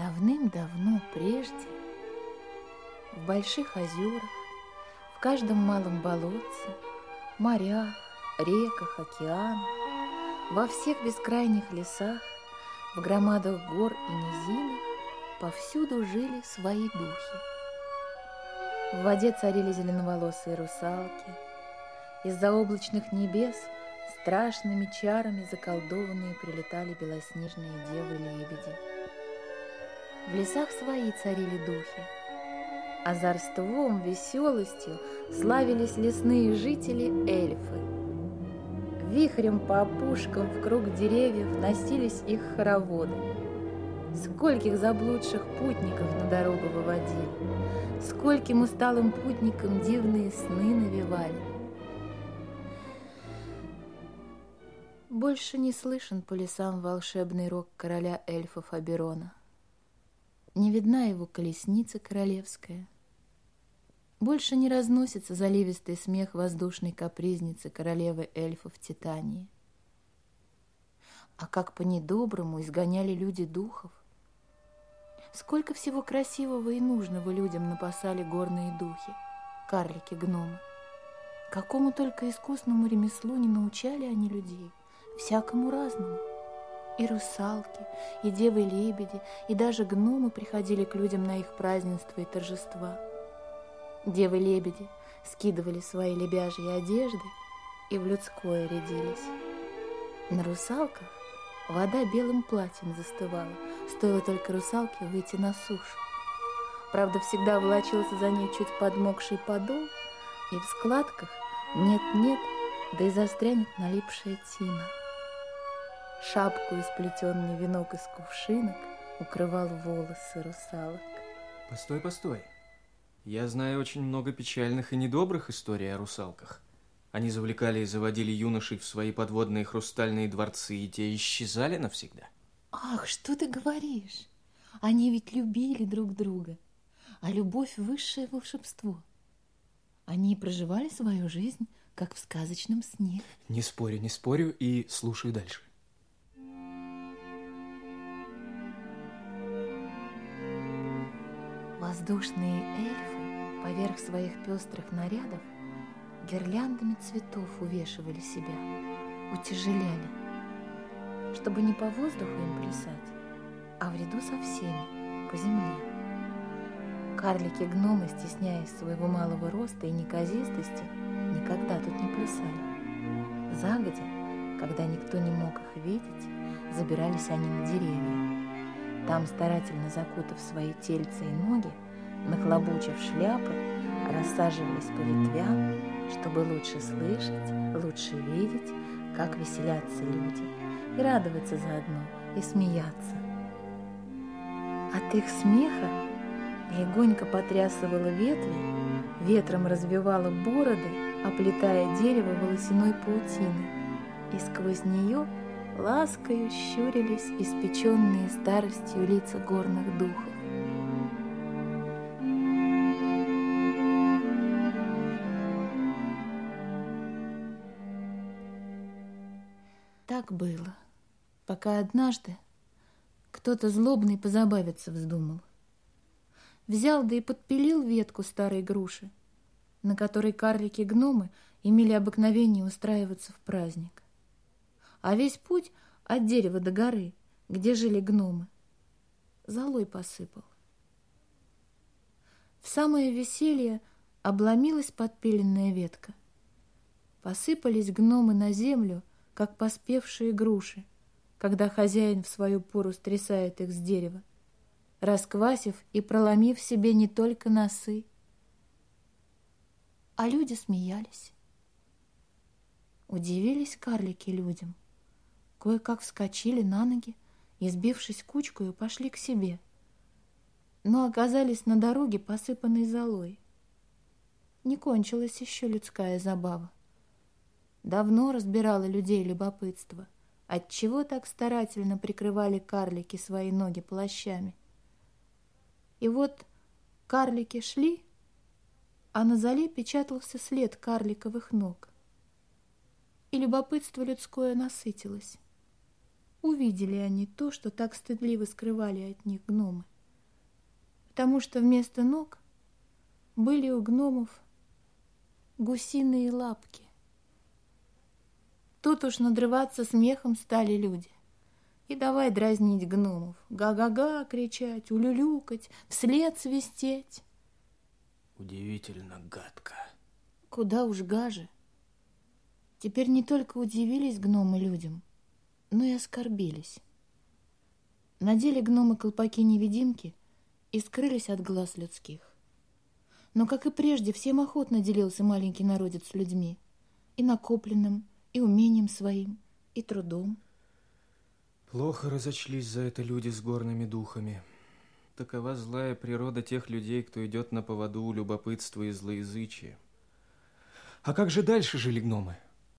Давным-давно прежде в больших озерах, в каждом малом болотце, морях, реках, океанах, во всех бескрайних лесах, в громадах гор и низинах повсюду жили свои духи. В воде царили зеленоволосые русалки, из-за облачных небес страшными чарами заколдованные прилетали белоснежные девы-лебеди. В лесах свои царили духи. Озорством, веселостью славились лесные жители эльфы. Вихрем по опушкам в круг деревьев носились их хороводы. Скольких заблудших путников на дорогу выводили, Скольким усталым путникам дивные сны навевали. Больше не слышен по лесам волшебный рок короля эльфов Аберона. Не видна его колесница королевская. Больше не разносится заливистый смех воздушной капризницы королевы эльфов Титании. А как по-недоброму изгоняли люди духов. Сколько всего красивого и нужного людям напасали горные духи, карлики-гномы. Какому только искусному ремеслу не научали они людей, всякому разному. И русалки, и девы-лебеди, и даже гномы приходили к людям на их празднества и торжества. Девы-лебеди скидывали свои лебяжьи одежды и в людское рядились. На русалках вода белым платьем застывала, стоило только русалке выйти на сушу. Правда, всегда волочился за ней чуть подмокший подол, и в складках нет-нет, да и застрянет налипшая тина. Шапку из плетенный венок из кувшинок укрывал волосы русалок. Постой, постой. Я знаю очень много печальных и недобрых историй о русалках. Они завлекали и заводили юношей в свои подводные хрустальные дворцы, и те исчезали навсегда. Ах, что ты говоришь? Они ведь любили друг друга, а любовь – высшее волшебство. Они проживали свою жизнь, как в сказочном сне. Не спорю, не спорю и слушаю дальше. Воздушные эльфы поверх своих пестрых нарядов гирляндами цветов увешивали себя, утяжеляли, чтобы не по воздуху им плясать, а в ряду со всеми, по земле. Карлики-гномы, стесняясь своего малого роста и неказистости, никогда тут не плясали. Загодя, когда никто не мог их видеть, забирались они на деревья там, старательно закутав свои тельца и ноги, нахлобучив шляпы, рассаживались по ветвям, чтобы лучше слышать, лучше видеть, как веселятся люди, и радоваться заодно, и смеяться. От их смеха легонько потрясывала ветви, ветром развивала бороды, оплетая дерево волосяной паутиной, и сквозь нее – ласкою щурились испеченные старостью лица горных духов. Так было, пока однажды кто-то злобный позабавиться вздумал. Взял да и подпилил ветку старой груши, на которой карлики-гномы имели обыкновение устраиваться в праздник а весь путь от дерева до горы, где жили гномы, золой посыпал. В самое веселье обломилась подпиленная ветка. Посыпались гномы на землю, как поспевшие груши, когда хозяин в свою пору стрясает их с дерева, расквасив и проломив себе не только носы. А люди смеялись. Удивились карлики людям кое-как вскочили на ноги и, сбившись кучкою, пошли к себе, но оказались на дороге, посыпанной золой. Не кончилась еще людская забава. Давно разбирало людей любопытство, отчего так старательно прикрывали карлики свои ноги плащами. И вот карлики шли, а на зале печатался след карликовых ног. И любопытство людское насытилось. Увидели они то, что так стыдливо скрывали от них гномы. потому что вместо ног были у гномов гусиные лапки. Тут уж надрываться смехом стали люди. И давай дразнить гномов, га-га-га кричать, улюлюкать, вслед свистеть. Удивительно гадко. Куда уж гаже. Теперь не только удивились гномы людям, но и оскорбились. Надели гномы колпаки-невидимки и скрылись от глаз людских. Но, как и прежде, всем охотно делился маленький народец с людьми, и накопленным, и умением своим, и трудом. Плохо разочлись за это люди с горными духами. Такова злая природа тех людей, кто идет на поводу у любопытства и злоязычия. А как же дальше жили гномы? —